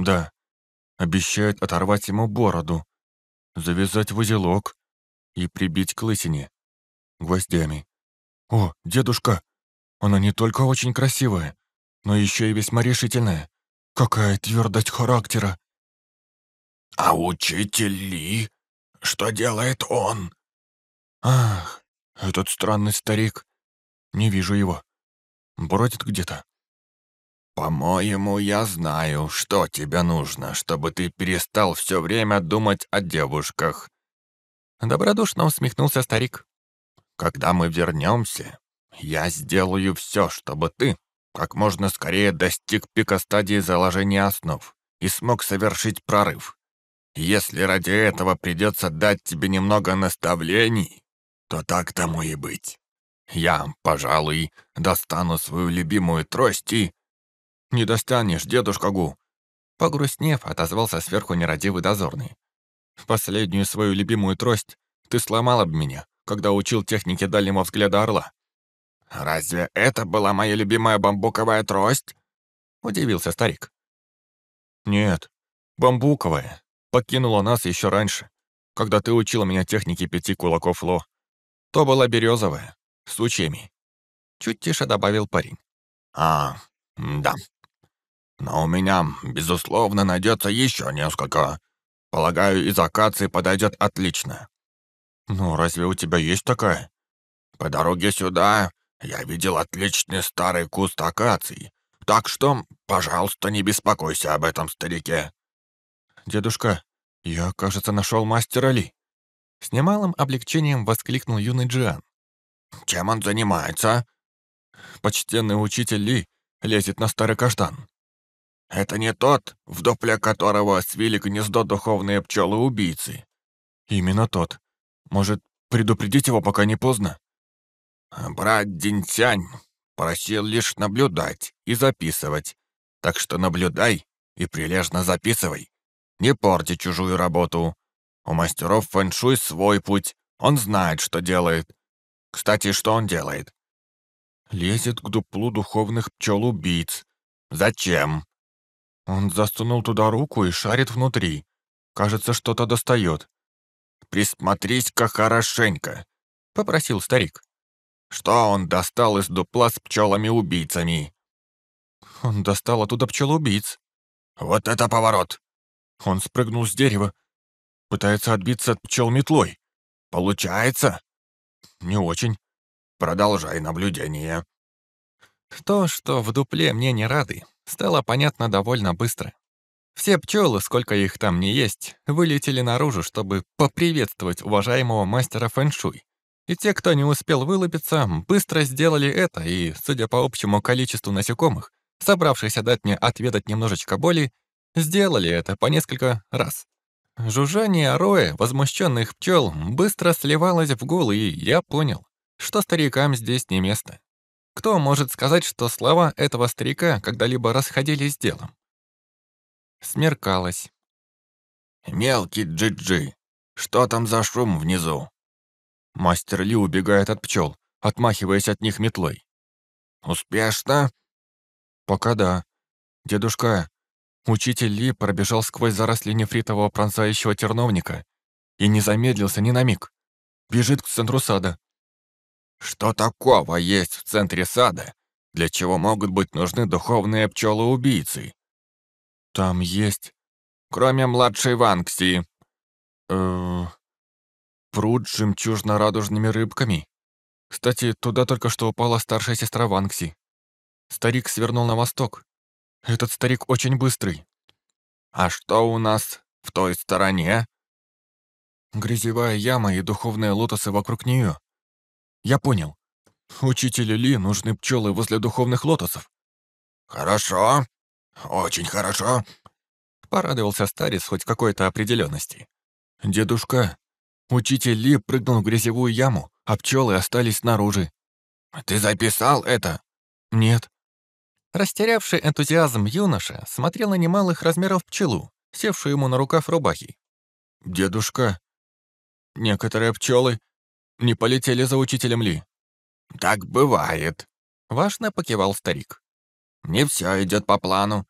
Да. Обещают оторвать ему бороду, завязать в узелок и прибить к лысине гвоздями. О, дедушка, она не только очень красивая, но еще и весьма решительная. Какая твердость характера. А учитель Ли? Что делает он? Ах, этот странный старик. Не вижу его. Бродит где-то. «По-моему, я знаю, что тебе нужно, чтобы ты перестал все время думать о девушках». Добродушно усмехнулся старик. «Когда мы вернемся, я сделаю все, чтобы ты как можно скорее достиг пика стадии заложения основ и смог совершить прорыв. Если ради этого придется дать тебе немного наставлений, то так тому и быть. Я, пожалуй, достану свою любимую трость и «Не достанешь, дедушка Гу!» Погрустнев, отозвался сверху нерадивый дозорный. «Последнюю свою любимую трость ты сломал об меня, когда учил технике дальнего взгляда орла». «Разве это была моя любимая бамбуковая трость?» Удивился старик. «Нет, бамбуковая. Покинула нас еще раньше, когда ты учил меня технике пяти кулаков Ло. То была березовая, с сучьями». Чуть тише добавил парень. «А, да, но у меня, безусловно, найдется еще несколько. Полагаю, из акации подойдет отлично. Ну, разве у тебя есть такая? По дороге сюда я видел отличный старый куст акаций. Так что, пожалуйста, не беспокойся об этом старике. Дедушка, я, кажется, нашел мастера Ли. С немалым облегчением воскликнул юный Джиан. Чем он занимается? Почтенный учитель Ли лезет на старый каштан. Это не тот, в дупле которого свили гнездо духовные пчелы-убийцы. Именно тот. Может, предупредить его, пока не поздно? Брат Динтянь просил лишь наблюдать и записывать. Так что наблюдай и прилежно записывай. Не порти чужую работу. У мастеров фэншуй свой путь. Он знает, что делает. Кстати, что он делает? Лезет к дуплу духовных пчел-убийц. Зачем? Он засунул туда руку и шарит внутри. Кажется, что-то достает. «Присмотрись-ка хорошенько», — попросил старик. «Что он достал из дупла с пчелами-убийцами?» «Он достал оттуда пчел-убийц». «Вот это поворот!» Он спрыгнул с дерева. Пытается отбиться от пчел метлой. «Получается?» «Не очень». «Продолжай наблюдение». То, что в дупле мне не рады, стало понятно довольно быстро. Все пчелы, сколько их там не есть, вылетели наружу, чтобы поприветствовать уважаемого мастера фэншуй. И те, кто не успел вылупиться, быстро сделали это, и, судя по общему количеству насекомых, собравшихся дать мне отведать немножечко боли, сделали это по несколько раз. Жужжание роя возмущенных пчел быстро сливалось в гул, и я понял, что старикам здесь не место. Кто может сказать, что слова этого старика когда-либо расходились с делом? Смеркалось. «Мелкий Джиджи, что там за шум внизу?» Мастер Ли убегает от пчел, отмахиваясь от них метлой. «Успешно?» «Пока да. Дедушка, учитель Ли пробежал сквозь заросли нефритового пронзающего терновника и не замедлился ни на миг. Бежит к центру сада, что такого есть в центре сада, для чего могут быть нужны духовные пчелы-убийцы? Там есть... Кроме младшей Ванкси. Э, пруд с жемчужно-радужными рыбками. Кстати, туда только что упала старшая сестра Ванкси. Старик свернул на восток. Этот старик очень быстрый. А что у нас в той стороне? Грязевая яма и духовные лотосы вокруг нее. Я понял. Учителю Ли нужны пчелы возле духовных лотосов. Хорошо. Очень хорошо. Порадовался старец хоть какой-то определенности. Дедушка, учитель Ли прыгнул в грязевую яму, а пчелы остались снаружи. Ты записал это? Нет. Растерявший энтузиазм юноша смотрел на немалых размеров пчелу, севшую ему на рукав рубахи. «Дедушка, некоторые пчелы не полетели за учителем Ли. «Так бывает», — важно покивал старик. «Не все идет по плану».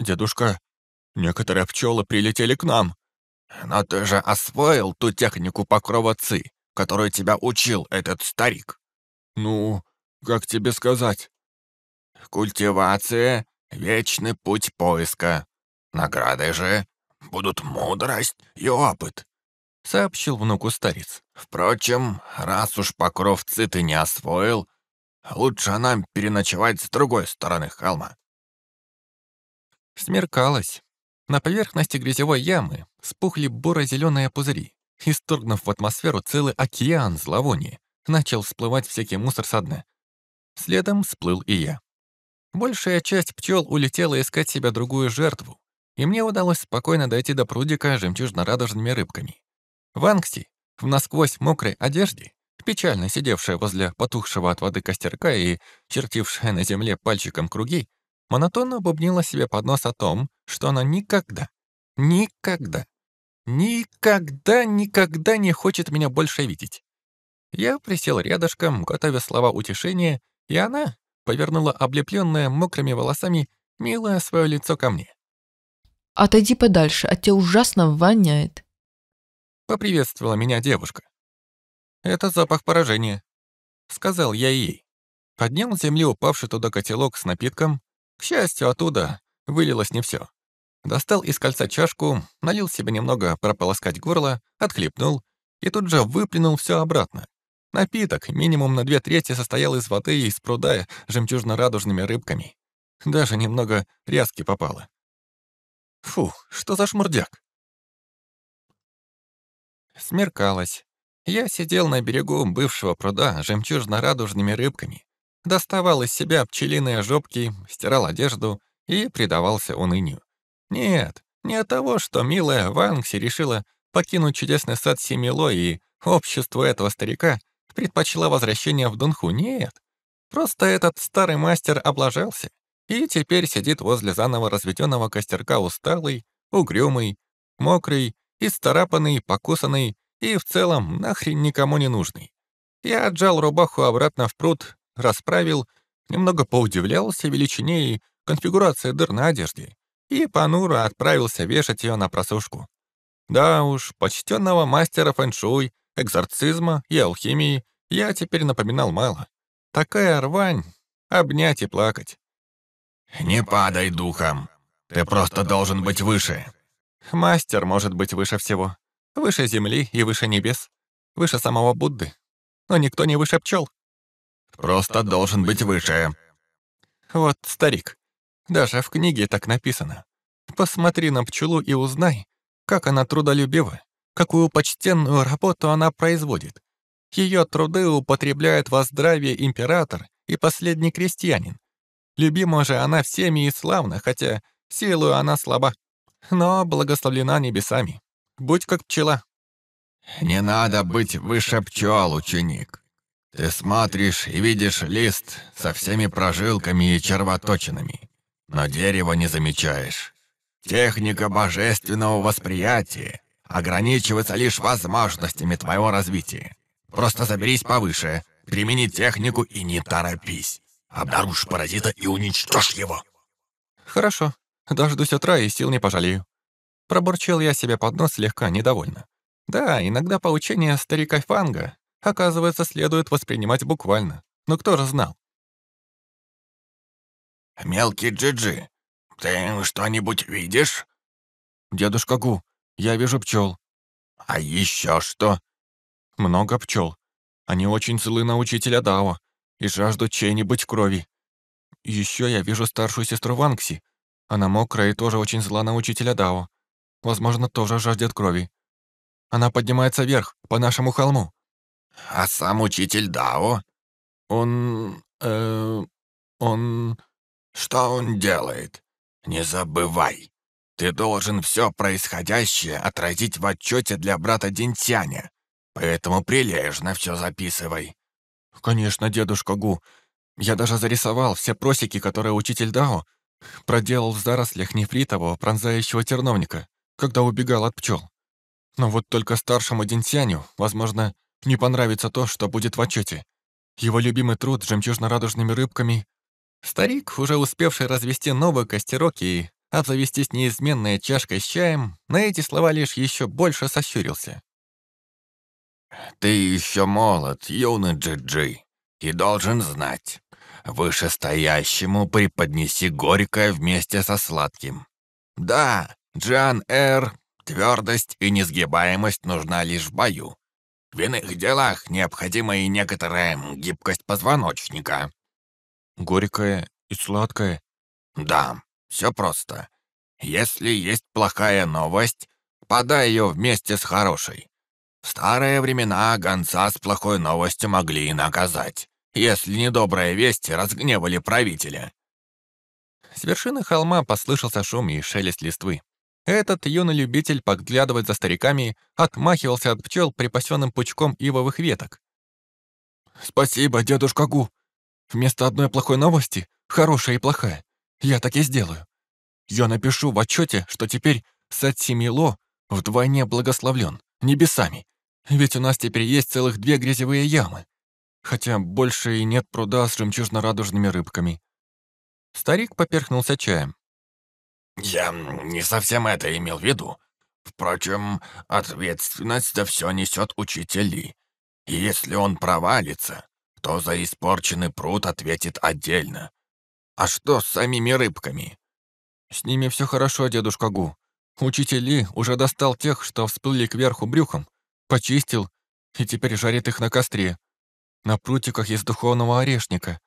«Дедушка, Некоторые пчелы прилетели к нам. Но ты же освоил ту технику покрова ци, которую тебя учил этот старик. Ну, как тебе сказать? Культивация — вечный путь поиска. Награды же будут мудрость и опыт, — сообщил внуку старец. Впрочем, раз уж покров ци ты не освоил, лучше нам переночевать с другой стороны холма. Смеркалось. На поверхности грязевой ямы спухли буро-зеленые пузыри. Исторгнув в атмосферу целый океан зловония, начал всплывать всякий мусор со дна. Следом всплыл и я. Большая часть пчел улетела искать себе другую жертву, и мне удалось спокойно дойти до прудика с жемчужно-радужными рыбками. В Ангсти, в насквозь мокрой одежде, печально сидевшая возле потухшего от воды костерка и чертившая на земле пальчиком круги, монотонно бубнила себе под нос о том, что она никогда, никогда, никогда, никогда не хочет меня больше видеть. Я присел рядышком, готовя слова утешения, и она повернула облепленное мокрыми волосами милое свое лицо ко мне. «Отойди подальше, от тебя ужасно воняет». Поприветствовала меня девушка. «Это запах поражения», — сказал я ей. Поднял с земли упавший туда котелок с напитком. К счастью, оттуда вылилось не все. Достал из кольца чашку, налил себе немного прополоскать горло, отхлебнул и тут же выплюнул все обратно. Напиток минимум на две трети состоял из воды и из пруда жемчужно-радужными рыбками. Даже немного рязки попало. Фу, что за шмурдяк? Смеркалось. Я сидел на берегу бывшего пруда жемчужно-радужными рыбками, доставал из себя пчелиные жопки, стирал одежду и предавался унынию. Нет, не от того, что милая Вангси решила покинуть чудесный сад Семило и общество этого старика предпочла возвращение в Дунху. Нет, просто этот старый мастер облажался и теперь сидит возле заново разведенного костерка усталый, угрюмый, мокрый, исцарапанный, покусанный и в целом нахрен никому не нужный. Я отжал рубаху обратно в пруд, расправил, немного поудивлялся величине и конфигурации дыр на одежде и понуро отправился вешать ее на просушку. Да уж, почтенного мастера фэншуй, экзорцизма и алхимии я теперь напоминал мало. Такая рвань — обнять и плакать. «Не падай духом. Ты просто должен быть выше». Мастер может быть выше всего. Выше земли и выше небес. Выше самого Будды. Но никто не выше пчел. Просто должен быть выше. Вот, старик, даже в книге так написано. Посмотри на пчелу и узнай, как она трудолюбива, какую почтенную работу она производит. Ее труды употребляет во здравие император и последний крестьянин. Любима же она всеми и славна, хотя силою она слаба, но благословлена небесами. Будь как пчела. Не надо быть выше пчел, ученик. Ты смотришь и видишь лист со всеми прожилками и червоточинами, но дерево не замечаешь. Техника божественного восприятия ограничивается лишь возможностями твоего развития. Просто заберись повыше, примени технику и не торопись. Обнаружь паразита и уничтожь его. Хорошо, дождусь утра и сил не пожалею. Пробурчал я себе под нос слегка недовольно. Да, иногда поучение старика Фанга, оказывается, следует воспринимать буквально. Но кто же знал? «Мелкий Джиджи, ты что-нибудь видишь?» «Дедушка Гу, я вижу пчел. «А еще что?» Много пчел. Они очень злы на учителя Дао и жаждут чьей-нибудь крови. Еще я вижу старшую сестру Ванкси. Она мокрая и тоже очень зла на учителя Дао. Возможно, тоже жаждет крови. Она поднимается вверх, по нашему холму. А сам учитель Дао? Он... Э, он... Что он делает? Не забывай. Ты должен все происходящее отразить в отчете для брата Динтяня. Поэтому прилежно все записывай». «Конечно, дедушка Гу. Я даже зарисовал все просеки, которые учитель Дао проделал в зарослях нефритового пронзающего терновника, когда убегал от пчел. Но вот только старшему Динсяню, возможно, не понравится то, что будет в отчете. Его любимый труд с жемчужно-радужными рыбками. Старик, уже успевший развести новый костерок и обзавестись неизменной чашкой с чаем, на эти слова лишь еще больше сощурился. «Ты еще молод, юный Джи-Джи, и должен знать, вышестоящему преподнеси горькое вместе со сладким. Да, Джан Эр, твердость и несгибаемость нужна лишь в бою. В иных делах необходима и некоторая гибкость позвоночника». «Горькое и сладкое?» «Да, все просто. Если есть плохая новость, подай ее вместе с хорошей. В старые времена гонца с плохой новостью могли и наказать, если недобрые вести разгневали правителя. С вершины холма послышался шум и шелест листвы. Этот юный любитель подглядывать за стариками отмахивался от пчел припасенным пучком ивовых веток. «Спасибо, дедушка Гу. Вместо одной плохой новости — хорошая и плохая. Я так и сделаю. Я напишу в отчете, что теперь Сатсимило вдвойне благословлен небесами. Ведь у нас теперь есть целых две грязевые ямы. Хотя больше и нет пруда с жемчужно-радужными рыбками. Старик поперхнулся чаем. «Я не совсем это имел в виду. Впрочем, ответственность за все несет учитель Ли. И если он провалится, то за испорченный пруд ответит отдельно. А что с самими рыбками? С ними все хорошо, дедушка Гу. Учитель Ли уже достал тех, что всплыли кверху брюхом, почистил и теперь жарит их на костре. На прутиках есть духовного орешника.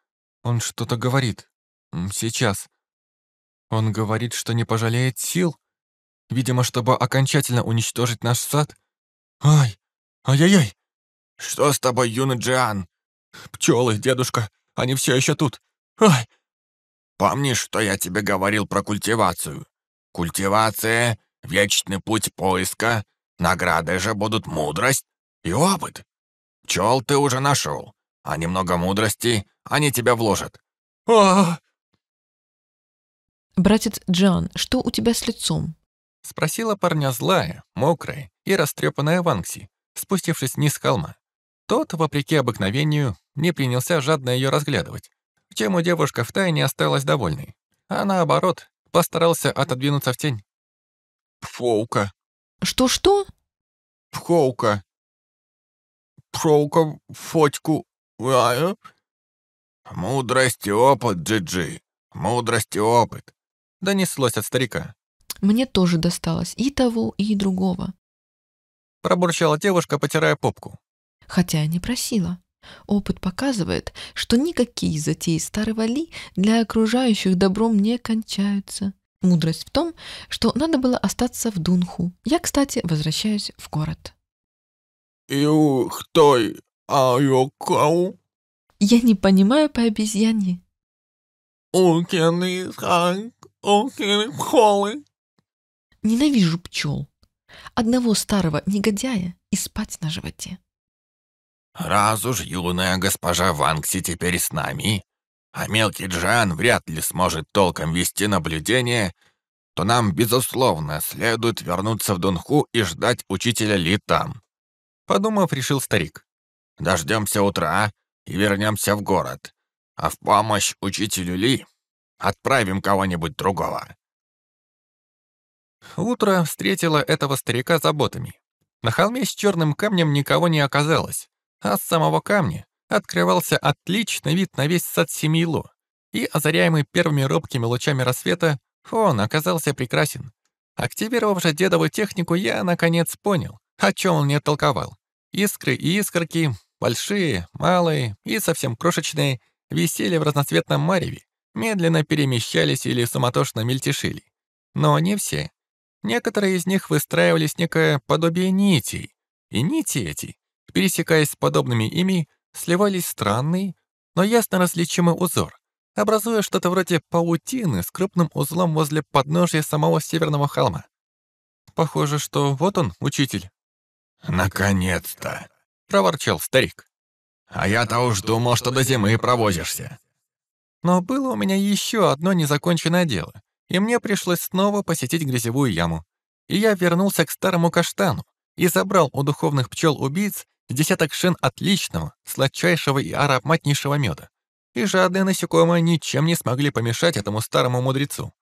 Он что-то говорит. Сейчас. Он говорит, что не пожалеет сил. Видимо, чтобы окончательно уничтожить наш сад. Ай! Ай-яй-яй! Что с тобой, юный Джиан? Пчелы, дедушка, они все еще тут. Ай! Помнишь, что я тебе говорил про культивацию? Культивация — вечный путь поиска, награды же будут мудрость и опыт. Пчел ты уже нашел, а немного мудрости они тебя вложат. а, -а, -а «Братец Джан, что у тебя с лицом?» Спросила парня злая, мокрая и растрепанная Ванкси, спустившись вниз с холма. Тот, вопреки обыкновению, не принялся жадно ее разглядывать, чем у девушка втайне осталась довольной, а наоборот, постарался отодвинуться в тень. «Пфоука». «Что-что?» «Пхоука». «Пхоука, Фотьку, а?» «Мудрость и опыт, Джиджи, мудрость и опыт», — донеслось от старика. «Мне тоже досталось и того, и другого», — пробурчала девушка, потирая попку. «Хотя я не просила». Опыт показывает, что никакие затеи старого Ли для окружающих добром не кончаются. Мудрость в том, что надо было остаться в Дунху. Я, кстати, возвращаюсь в город. «Ю, кто а ю кау?» Я не понимаю по обезьяне. Ненавижу пчел. Одного старого негодяя и спать на животе. Раз уж юная госпожа Ванкси теперь с нами, а мелкий Джан вряд ли сможет толком вести наблюдение, то нам, безусловно, следует вернуться в Дунху и ждать учителя Ли там. Подумав, решил старик. Дождемся утра и вернемся в город, а в помощь учителю Ли отправим кого-нибудь другого. Утро встретило этого старика заботами. На холме с черным камнем никого не оказалось а с самого камня открывался отличный вид на весь сад Семило, и, озаряемый первыми робкими лучами рассвета, он оказался прекрасен. Активировав же дедову технику, я, наконец, понял, о чем он мне толковал. Искры и искорки, большие, малые и совсем крошечные, висели в разноцветном мареве, медленно перемещались или суматошно мельтешили. Но не все. Некоторые из них выстраивались некое подобие нитей, и нити эти пересекаясь с подобными ими, сливались странный, но ясно различимый узор, образуя что-то вроде паутины с крупным узлом возле подножия самого северного холма. Похоже, что вот он, учитель. «Наконец-то!» — проворчал старик. «А я-то уж думал, что до зимы провозишься». Но было у меня еще одно незаконченное дело, и мне пришлось снова посетить грязевую яму. И я вернулся к старому каштану и забрал у духовных пчел-убийц десяток шин отличного, сладчайшего и ароматнейшего меда. И жадные насекомые ничем не смогли помешать этому старому мудрецу.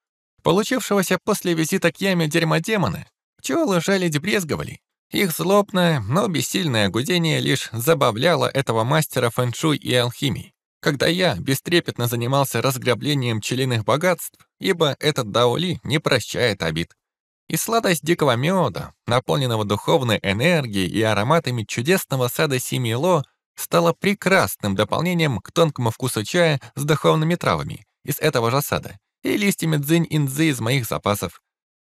получившегося после визита к яме дерьмодемона, пчелы жалить брезговали. Их злобное, но бессильное гудение лишь забавляло этого мастера фэншуй и алхимии. Когда я бестрепетно занимался разграблением пчелиных богатств, ибо этот Даоли не прощает обид. И сладость дикого меда, наполненного духовной энергией и ароматами чудесного сада Симило, стала прекрасным дополнением к тонкому вкусу чая с духовными травами из этого же сада и листьями дзынь-инзы из моих запасов.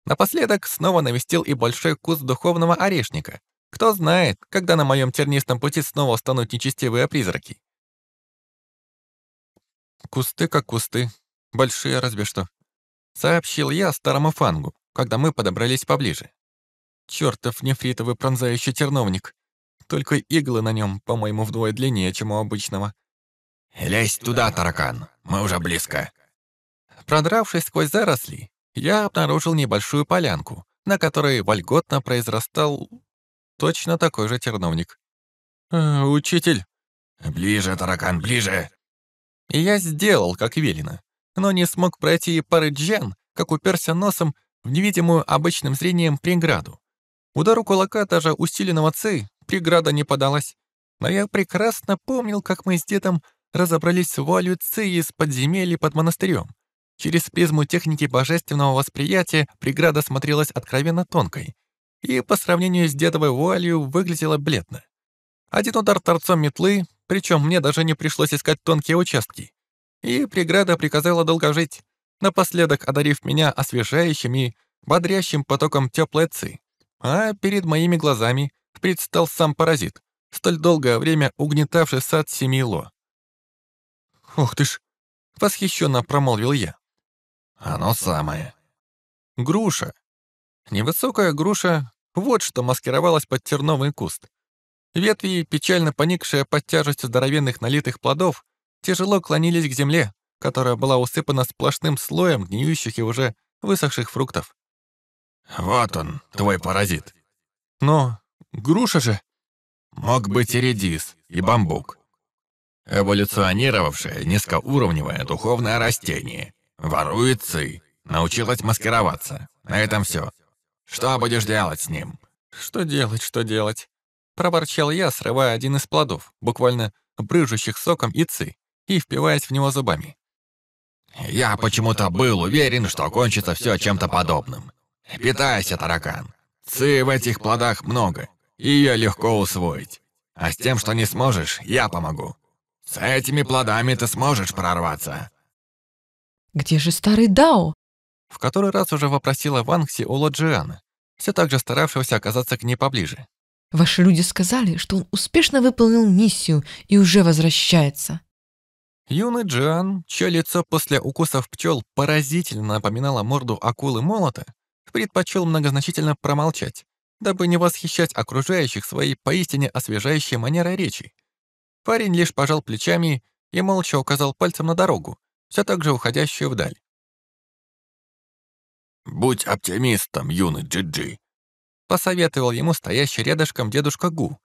Напоследок снова навестил и большой куст духовного орешника. Кто знает, когда на моем тернистом пути снова станут нечестивые призраки. Кусты как кусты, большие разве что. Сообщил я старому фангу, когда мы подобрались поближе. Чёртов нефритовый пронзающий терновник. Только иглы на нем, по-моему, вдвое длиннее, чем у обычного. «Лезь туда, таракан, мы уже близко». Продравшись сквозь заросли, я обнаружил небольшую полянку, на которой вольготно произрастал точно такой же терновник. «Э, «Учитель!» «Ближе, таракан, ближе!» И я сделал, как велено, но не смог пройти и пары джан, как уперся носом в невидимую обычным зрением преграду. Удару кулака даже усиленного ци преграда не подалась. Но я прекрасно помнил, как мы с дедом разобрались с вуалью ци из подземелья под монастырем. Через призму техники божественного восприятия преграда смотрелась откровенно тонкой и по сравнению с дедовой вуалью выглядела бледно. Один удар торцом метлы, причем мне даже не пришлось искать тонкие участки. И преграда приказала долго жить напоследок одарив меня освежающим и бодрящим потоком теплой ци. А перед моими глазами предстал сам паразит, столь долгое время угнетавший сад Семило. «Ух ты ж!» — восхищенно промолвил я. «Оно самое». Груша. Невысокая груша — вот что маскировалась под терновый куст. Ветви, печально поникшие под тяжестью здоровенных налитых плодов, тяжело клонились к земле, которая была усыпана сплошным слоем гниющих и уже высохших фруктов. «Вот он, твой паразит». «Но груша же...» «Мог быть и редис, и бамбук. Эволюционировавшее низкоуровневое духовное растение. Ворует ци, научилась маскироваться. На этом все. Что будешь делать с ним?» «Что делать, что делать?» Проворчал я, срывая один из плодов, буквально брыжущих соком и ци, и впиваясь в него зубами. Я почему-то был уверен, что кончится все чем-то подобным. Питайся, таракан. Ци в этих плодах много, и ее легко усвоить. А с тем, что не сможешь, я помогу. С этими плодами ты сможешь прорваться. Где же старый Дао? В который раз уже вопросила Вангси у Лоджиана, все так же старавшегося оказаться к ней поближе. Ваши люди сказали, что он успешно выполнил миссию и уже возвращается. Юный Джан, чье лицо после укусов пчел поразительно напоминало морду акулы молота, предпочел многозначительно промолчать, дабы не восхищать окружающих своей поистине освежающей манерой речи. Парень лишь пожал плечами и молча указал пальцем на дорогу, все так же уходящую вдаль. «Будь оптимистом, юный Джиджи», — посоветовал ему стоящий рядышком дедушка Гу,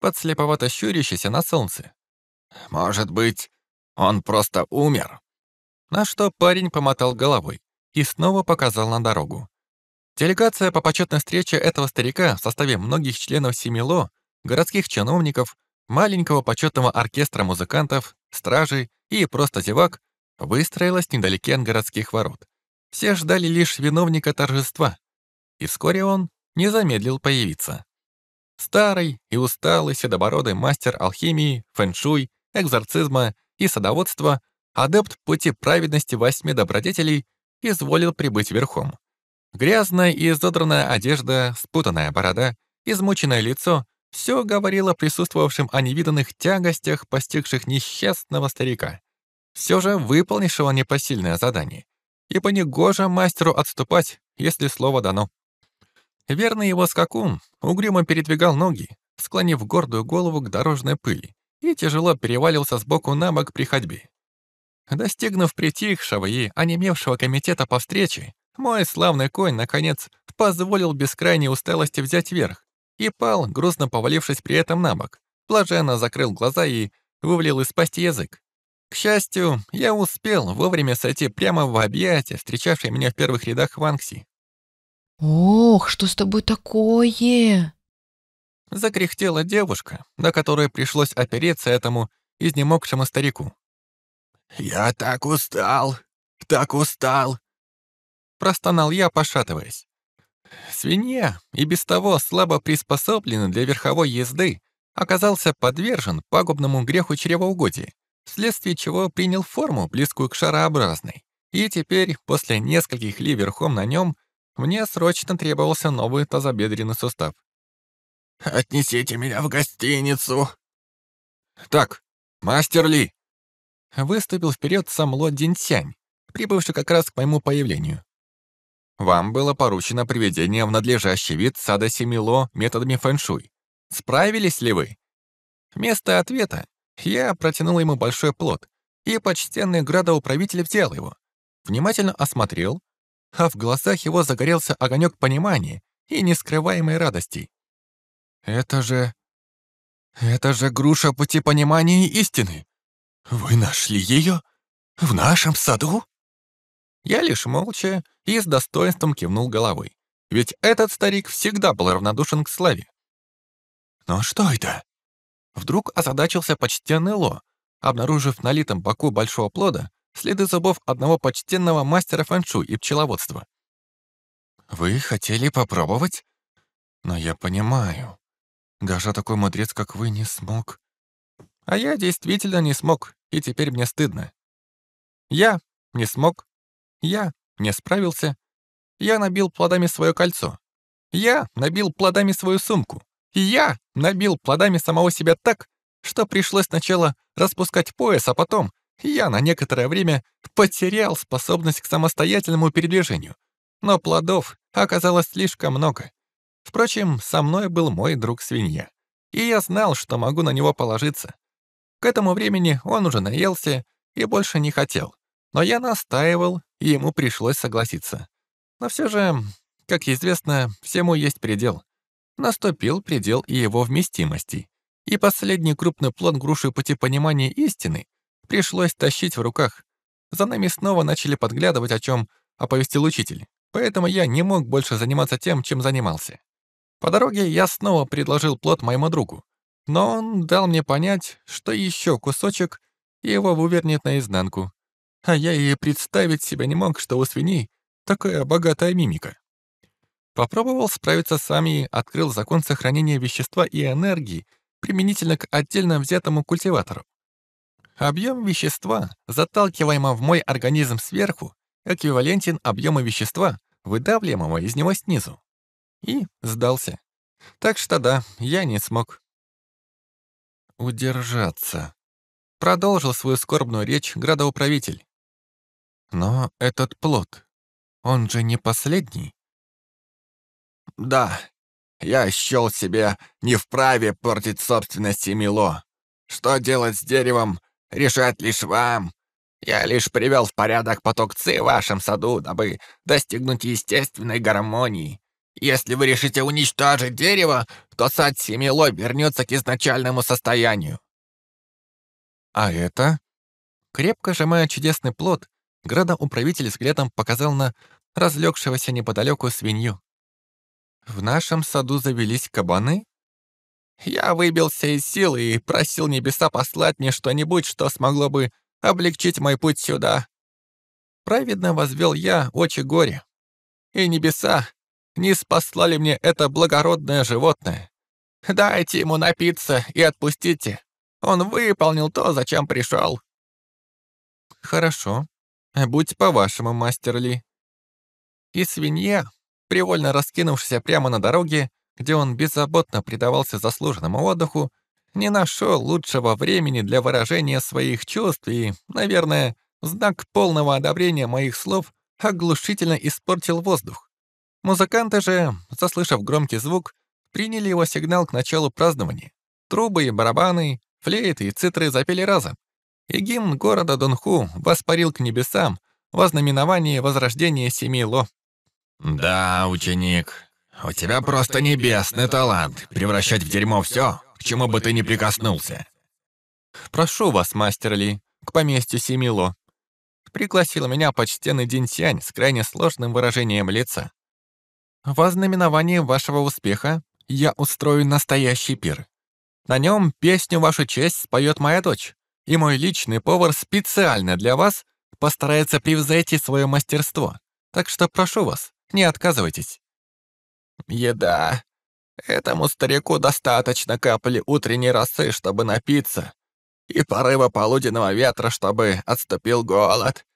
подслеповато щурящийся на солнце. «Может быть, он просто умер». На что парень помотал головой и снова показал на дорогу. Делегация по почетной встрече этого старика в составе многих членов Семило, городских чиновников, маленького почетного оркестра музыкантов, стражей и просто зевак выстроилась недалеке от городских ворот. Все ждали лишь виновника торжества, и вскоре он не замедлил появиться. Старый и усталый седобородый мастер алхимии, фэншуй, экзорцизма и садоводства, адепт пути праведности восьми добродетелей, изволил прибыть верхом. Грязная и изодранная одежда, спутанная борода, измученное лицо — все говорило присутствовавшим о невиданных тягостях, постигших несчастного старика. Все же выполнившего непосильное задание. Ибо негоже мастеру отступать, если слово дано. Верный его скакун угрюмо передвигал ноги, склонив гордую голову к дорожной пыли, и тяжело перевалился с боку на бок при ходьбе. Достигнув притихшего и онемевшего комитета по встрече, мой славный конь, наконец, позволил без крайней усталости взять верх и пал, грустно повалившись при этом на бок, блаженно закрыл глаза и вывалил из пасти язык. К счастью, я успел вовремя сойти прямо в объятия, встречавшей меня в первых рядах Ванкси. «Ох, что с тобой такое?» Закряхтела девушка, до которой пришлось опереться этому изнемогшему старику. «Я так устал, так устал!» Простонал я, пошатываясь. Свинья, и без того слабо приспособленный для верховой езды, оказался подвержен пагубному греху чревоугодия, вследствие чего принял форму, близкую к шарообразной. И теперь, после нескольких ли верхом на нем, мне срочно требовался новый тазобедренный сустав. «Отнесите меня в гостиницу!» «Так, мастер Ли!» Выступил вперед сам Ло Динсянь, прибывший как раз к моему появлению. Вам было поручено приведение в надлежащий вид сада Семило методами фэншуй. Справились ли вы? Вместо ответа я протянул ему большой плод, и почтенный градоуправитель взял его, внимательно осмотрел, а в глазах его загорелся огонек понимания и нескрываемой радости. «Это же... это же груша пути понимания истины! Вы нашли ее? В нашем саду?» Я лишь молча и с достоинством кивнул головой, ведь этот старик всегда был равнодушен к славе. «Но что это?» Вдруг озадачился почтенный Ло, обнаружив на литом боку большого плода следы зубов одного почтенного мастера фэншу и пчеловодства. «Вы хотели попробовать? Но я понимаю. Даже такой мудрец, как вы, не смог». А я действительно не смог, и теперь мне стыдно. Я не смог. Я не справился. Я набил плодами свое кольцо. Я набил плодами свою сумку. Я набил плодами самого себя так, что пришлось сначала распускать пояс, а потом я на некоторое время потерял способность к самостоятельному передвижению. Но плодов оказалось слишком много. Впрочем, со мной был мой друг-свинья, и я знал, что могу на него положиться. К этому времени он уже наелся и больше не хотел. Но я настаивал, и ему пришлось согласиться. Но все же, как известно, всему есть предел. Наступил предел и его вместимости. И последний крупный плод груши пути понимания истины пришлось тащить в руках. За нами снова начали подглядывать, о чем оповестил учитель. Поэтому я не мог больше заниматься тем, чем занимался. По дороге я снова предложил плод моему другу. Но он дал мне понять, что еще кусочек его вывернет наизнанку. А я и представить себе не мог, что у свиней такая богатая мимика. Попробовал справиться сам и открыл закон сохранения вещества и энергии применительно к отдельно взятому культиватору. Объем вещества, заталкиваемого в мой организм сверху, эквивалентен объему вещества, выдавливаемого из него снизу. И сдался. Так что да, я не смог. Удержаться. Продолжил свою скорбную речь градоуправитель. Но этот плод, он же не последний. Да, я счел себе не вправе портить собственность Мило. Что делать с деревом, решать лишь вам. Я лишь привел в порядок поток ци в вашем саду, дабы достигнуть естественной гармонии. Если вы решите уничтожить дерево, то сад Семило вернется к изначальному состоянию. А это? Крепко сжимая чудесный плод, градоуправитель взглядом показал на разлегшегося неподалеку свинью. В нашем саду завелись кабаны? Я выбился из сил и просил небеса послать мне что-нибудь, что смогло бы облегчить мой путь сюда. Праведно возвел я очи горе. И небеса не спаслали мне это благородное животное. Дайте ему напиться и отпустите. Он выполнил то, зачем пришел. Хорошо. Будь по-вашему, мастер Ли. И свинья, привольно раскинувшись прямо на дороге, где он беззаботно предавался заслуженному отдыху, не нашел лучшего времени для выражения своих чувств и, наверное, в знак полного одобрения моих слов оглушительно испортил воздух. Музыканты же, заслышав громкий звук, приняли его сигнал к началу празднования. Трубы и барабаны, флейты и цитры запели разом. И гимн города Донху воспарил к небесам во знаменовании возрождения семьи Ло. «Да, ученик, у тебя просто небесный талант превращать в дерьмо все, к чему бы ты ни прикоснулся». «Прошу вас, мастер Ли, к поместью Семило. Пригласил меня почтенный Динсянь с крайне сложным выражением лица. В знаменование вашего успеха я устрою настоящий пир. На нем песню вашу честь споет моя дочь, и мой личный повар специально для вас постарается превзойти свое мастерство. Так что прошу вас, не отказывайтесь. Еда. Этому старику достаточно капли утренней росы, чтобы напиться, и порыва полуденного ветра, чтобы отступил голод.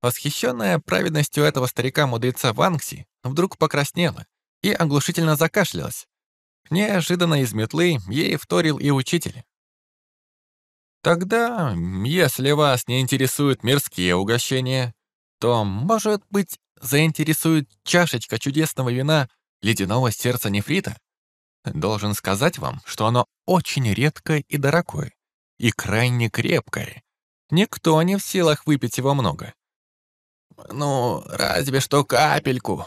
Восхищенная праведностью этого старика-мудреца Ванкси вдруг покраснела и оглушительно закашлялась. Неожиданно из метлы ей вторил и учитель. Тогда, если вас не интересуют мирские угощения, то, может быть, заинтересует чашечка чудесного вина ледяного сердца нефрита? Должен сказать вам, что оно очень редкое и дорогое, и крайне крепкое. Никто не в силах выпить его много. Ну, разве что капельку,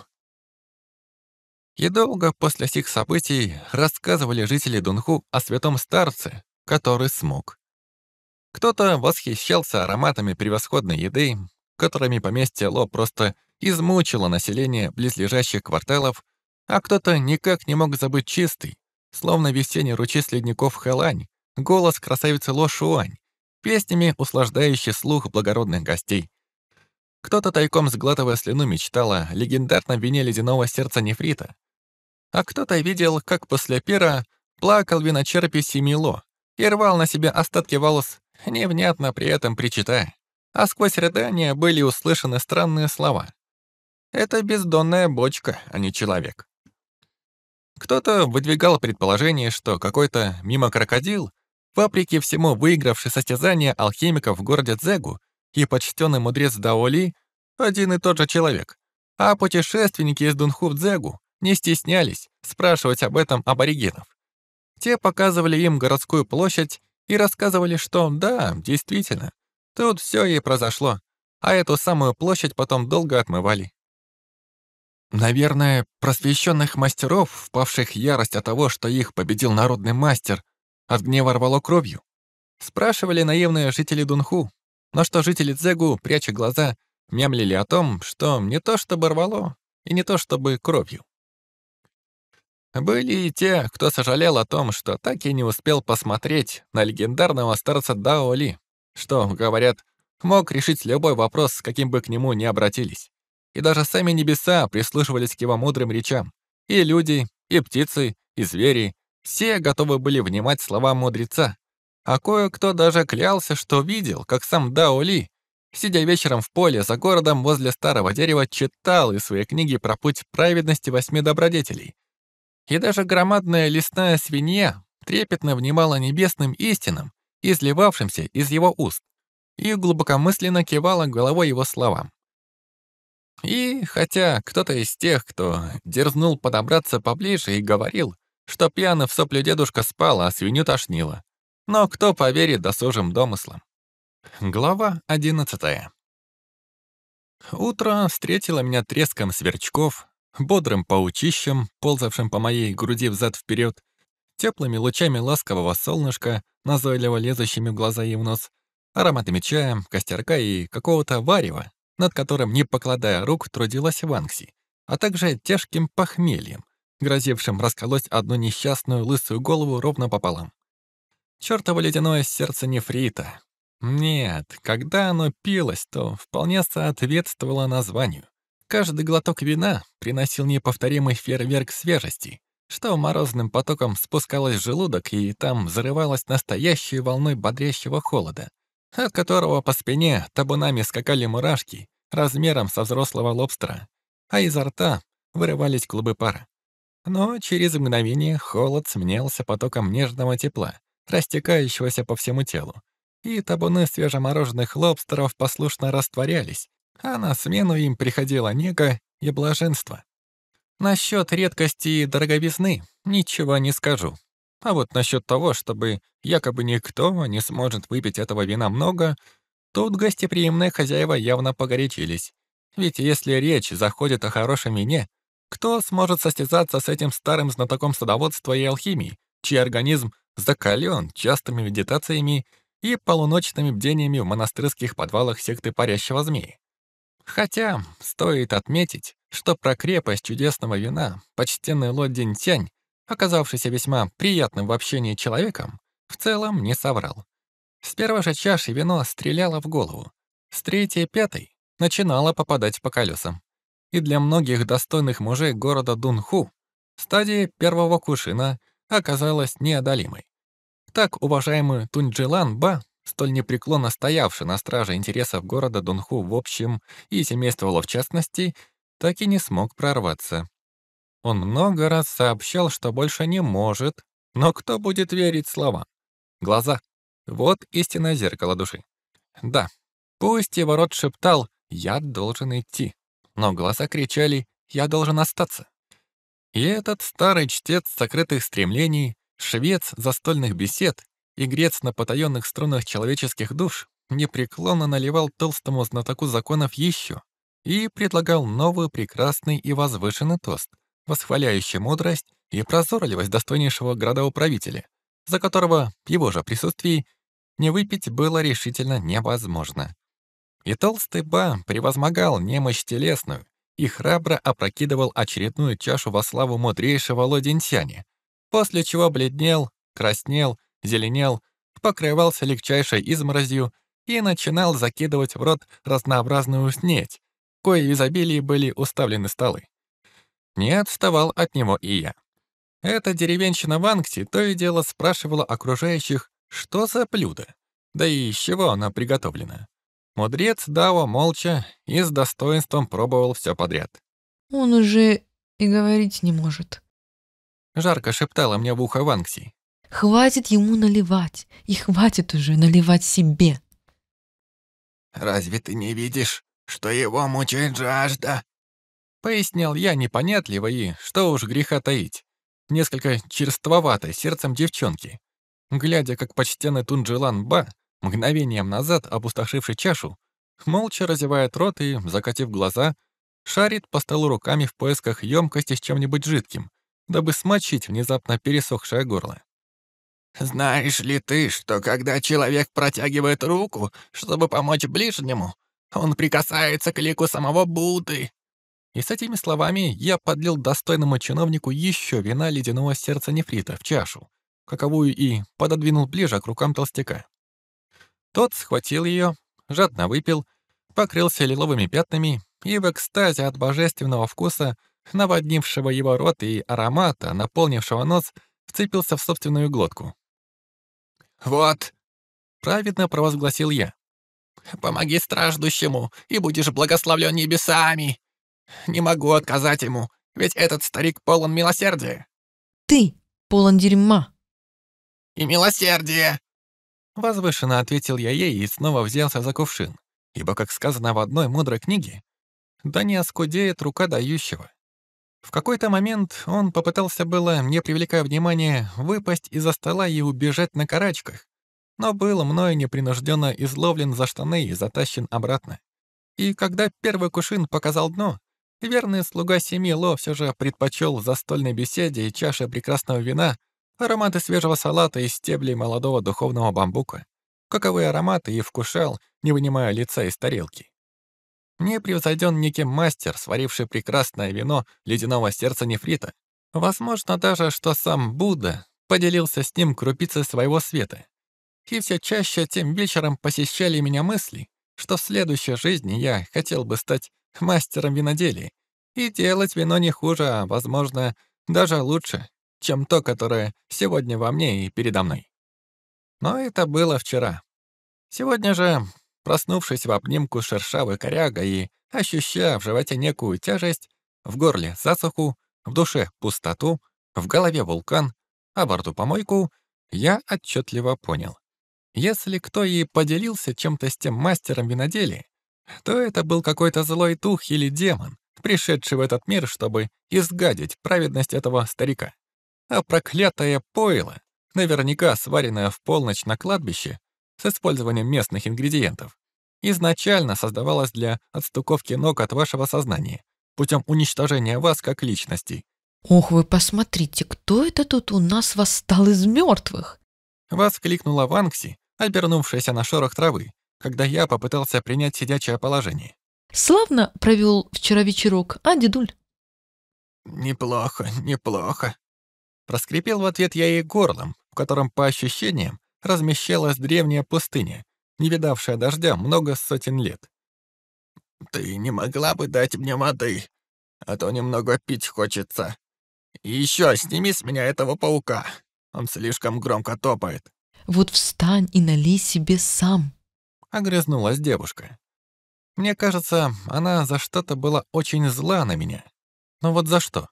и долго после сих событий рассказывали жители Дунху о святом старце, который смог. Кто-то восхищался ароматами превосходной еды, которыми поместье Ло просто измучило население близлежащих кварталов, а кто-то никак не мог забыть чистый, словно весенний ручей с ледников Хэлань, голос красавицы Ло Шуань, песнями услаждающий слух благородных гостей. Кто-то тайком сглатывая слюну мечтал о легендарном вине ледяного сердца нефрита, а кто-то видел, как после пира плакал виночерпи Семило и рвал на себе остатки волос, невнятно при этом причитая. А сквозь рыдания были услышаны странные слова. «Это бездонная бочка, а не человек». Кто-то выдвигал предположение, что какой-то мимо крокодил, вопреки всему выигравший состязание алхимиков в городе Дзегу и почтенный мудрец Даоли, один и тот же человек, а путешественники из Дунху в Дзегу не стеснялись спрашивать об этом аборигенов. Те показывали им городскую площадь и рассказывали, что да, действительно, тут все и произошло, а эту самую площадь потом долго отмывали. Наверное, просвещенных мастеров, впавших в ярость от того, что их победил народный мастер, от гнева рвало кровью. Спрашивали наивные жители Дунху, но что жители Дзегу, пряча глаза, мямлили о том, что не то чтобы рвало, и не то чтобы кровью. Были и те, кто сожалел о том, что так и не успел посмотреть на легендарного старца Даоли, что, говорят, мог решить любой вопрос, с каким бы к нему ни обратились. И даже сами небеса прислушивались к его мудрым речам. И люди, и птицы, и звери, все готовы были внимать словам мудреца. А кое-кто даже клялся, что видел, как сам Даоли, сидя вечером в поле за городом возле старого дерева, читал из своей книги про путь праведности восьми добродетелей, и даже громадная лесная свинья трепетно внимала небесным истинам, изливавшимся из его уст, и глубокомысленно кивала головой его словам. И хотя кто-то из тех, кто дерзнул подобраться поближе и говорил, что пьяный в соплю дедушка спал, а свинью тошнило, но кто поверит досужим домыслам? Глава одиннадцатая. Утро встретило меня треском сверчков, бодрым паучищем, ползавшим по моей груди взад-вперед, теплыми лучами ласкового солнышка, назойливо лезущими в глаза и в нос, ароматами чая, костерка и какого-то варева, над которым, не покладая рук, трудилась Ванкси, а также тяжким похмельем, грозившим расколоть одну несчастную лысую голову ровно пополам. Чёртово ледяное сердце нефрита. Нет, когда оно пилось, то вполне соответствовало названию. Каждый глоток вина приносил неповторимый фейерверк свежести, что морозным потоком спускалось в желудок и там взрывалось настоящей волной бодрящего холода, от которого по спине табунами скакали мурашки размером со взрослого лобстера, а изо рта вырывались клубы пара. Но через мгновение холод сменялся потоком нежного тепла, растекающегося по всему телу, и табуны свежемороженных лобстеров послушно растворялись, а на смену им приходила нега и блаженство. Насчет редкости и дороговизны ничего не скажу. А вот насчет того, чтобы якобы никто не сможет выпить этого вина много, тут гостеприимные хозяева явно погорячились. Ведь если речь заходит о хорошем вине, кто сможет состязаться с этим старым знатоком садоводства и алхимии, чей организм закален частыми медитациями и полуночными бдениями в монастырских подвалах секты парящего змеи. Хотя, стоит отметить, что про крепость чудесного вина почтенный Ло Динтянь, оказавшийся весьма приятным в общении человеком, в целом не соврал. С первой же чаши вино стреляло в голову, с третьей пятой начинало попадать по колесам. И для многих достойных мужей города Дунху стадия первого кушина оказалась неодолимой. Так уважаемый Тунджелан Ба, столь непреклонно стоявший на страже интересов города Дунху в общем и семейства в частности, так и не смог прорваться. Он много раз сообщал, что больше не может, но кто будет верить словам? Глаза. Вот истинное зеркало души. Да, пусть его рот шептал «я должен идти», но глаза кричали «я должен остаться». И этот старый чтец сокрытых стремлений, швец застольных бесед, игрец на потаенных струнах человеческих душ непреклонно наливал толстому знатоку законов еще и предлагал новый прекрасный и возвышенный тост, восхваляющий мудрость и прозорливость достойнейшего градоуправителя, за которого в его же присутствии не выпить было решительно невозможно. И толстый Ба превозмогал немощь телесную и храбро опрокидывал очередную чашу во славу мудрейшего Лодинсяне, после чего бледнел, краснел, зеленел, покрывался легчайшей изморозью и начинал закидывать в рот разнообразную снеть, кое изобилии были уставлены столы. Не отставал от него и я. Эта деревенщина в Анксе то и дело спрашивала окружающих, что за блюдо, да и из чего оно приготовлено. Мудрец Дао молча и с достоинством пробовал все подряд. «Он уже и говорить не может», — жарко шептала мне в ухо Ванкси. «Хватит ему наливать, и хватит уже наливать себе». «Разве ты не видишь, что его мучает жажда?» Пояснял я непонятливо и, что уж греха таить, несколько черствоватой сердцем девчонки. Глядя, как почтенный Тунджелан Ба, мгновением назад опустошивший чашу, молча разевает рот и, закатив глаза, шарит по столу руками в поисках емкости с чем-нибудь жидким, дабы смочить внезапно пересохшее горло. «Знаешь ли ты, что когда человек протягивает руку, чтобы помочь ближнему, он прикасается к лику самого Будды?» И с этими словами я подлил достойному чиновнику еще вина ледяного сердца нефрита в чашу, каковую и пододвинул ближе к рукам толстяка. Тот схватил ее, жадно выпил, покрылся лиловыми пятнами и в экстазе от божественного вкуса, наводнившего его рот и аромата, наполнившего нос, вцепился в собственную глотку. «Вот!» — праведно провозгласил я. «Помоги страждущему, и будешь благословлен небесами!» Не могу отказать ему, ведь этот старик полон милосердия. Ты полон дерьма. И милосердия. Возвышенно ответил я ей и снова взялся за кувшин, ибо, как сказано в одной мудрой книге, да не оскудеет рука дающего. В какой-то момент он попытался было, не привлекая внимания, выпасть из-за стола и убежать на карачках, но был мною непринужденно изловлен за штаны и затащен обратно. И когда первый кушин показал дно, Верный слуга семьи Ло все же предпочел застольной беседе и чаше прекрасного вина ароматы свежего салата из стеблей молодого духовного бамбука. Каковые ароматы и вкушал, не вынимая лица из тарелки. Не превзойден неким мастер, сваривший прекрасное вино ледяного сердца нефрита. Возможно даже, что сам Будда поделился с ним крупицей своего света. И все чаще тем вечером посещали меня мысли, что в следующей жизни я хотел бы стать мастером виноделия и делать вино не хуже, а, возможно, даже лучше, чем то, которое сегодня во мне и передо мной. Но это было вчера. Сегодня же, проснувшись в обнимку шершавой коряга и ощущая в животе некую тяжесть, в горле засуху, в душе пустоту, в голове вулкан, а во рту помойку, я отчетливо понял. Если кто и поделился чем-то с тем мастером виноделия, то это был какой-то злой дух или демон, пришедший в этот мир, чтобы изгадить праведность этого старика. А проклятое пойло, наверняка сваренное в полночь на кладбище с использованием местных ингредиентов, изначально создавалось для отстуковки ног от вашего сознания путем уничтожения вас как личности. «Ох, вы посмотрите, кто это тут у нас восстал из мертвых?» Воскликнула Ванкси, обернувшаяся на шорох травы, когда я попытался принять сидячее положение. Славно провел вчера вечерок, а, дедуль? «Неплохо, неплохо». Проскрипел в ответ я ей горлом, в котором, по ощущениям, размещалась древняя пустыня, не видавшая дождя много сотен лет. «Ты не могла бы дать мне воды, а то немного пить хочется. И еще сними с меня этого паука, он слишком громко топает». Вот встань и налей себе сам. Огрызнулась девушка. Мне кажется, она за что-то была очень зла на меня. Но вот за что?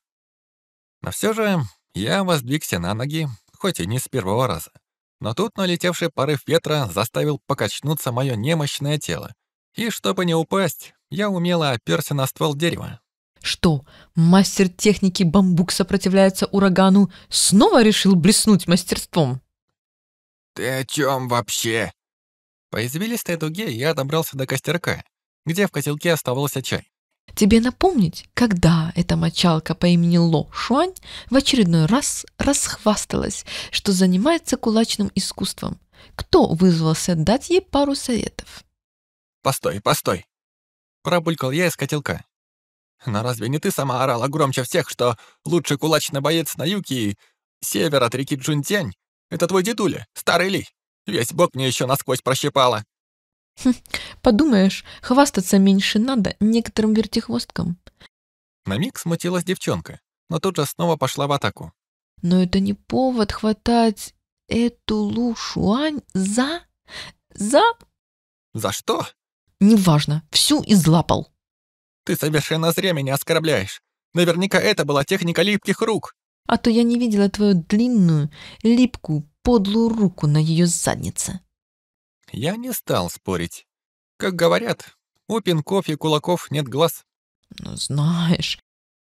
Но все же я воздвигся на ноги, хоть и не с первого раза. Но тут налетевший порыв ветра заставил покачнуться мое немощное тело. И чтобы не упасть, я умело оперся на ствол дерева. Что, мастер техники бамбук сопротивляется урагану, снова решил блеснуть мастерством? «Ты о чем вообще?» По извилистой дуге я добрался до костерка, где в котелке оставался чай. Тебе напомнить, когда эта мочалка по имени Ло Шуань в очередной раз расхвасталась, что занимается кулачным искусством? Кто вызвался дать ей пару советов? «Постой, постой!» Пробулькал я из котелка. «Но разве не ты сама орала громче всех, что лучший кулачный боец на юге и север от реки Джунтянь — это твой дедуля, старый Ли? Весь бок мне еще насквозь прощипала». Хм, подумаешь, хвастаться меньше надо некоторым вертихвосткам. На миг смутилась девчонка, но тут же снова пошла в атаку. Но это не повод хватать эту Лу Шуань за... за... За что? Неважно, всю излапал. Ты совершенно зря меня оскорбляешь. Наверняка это была техника липких рук. А то я не видела твою длинную, липкую, подлую руку на ее заднице. Я не стал спорить. Как говорят, у пинков и кулаков нет глаз. Ну, знаешь...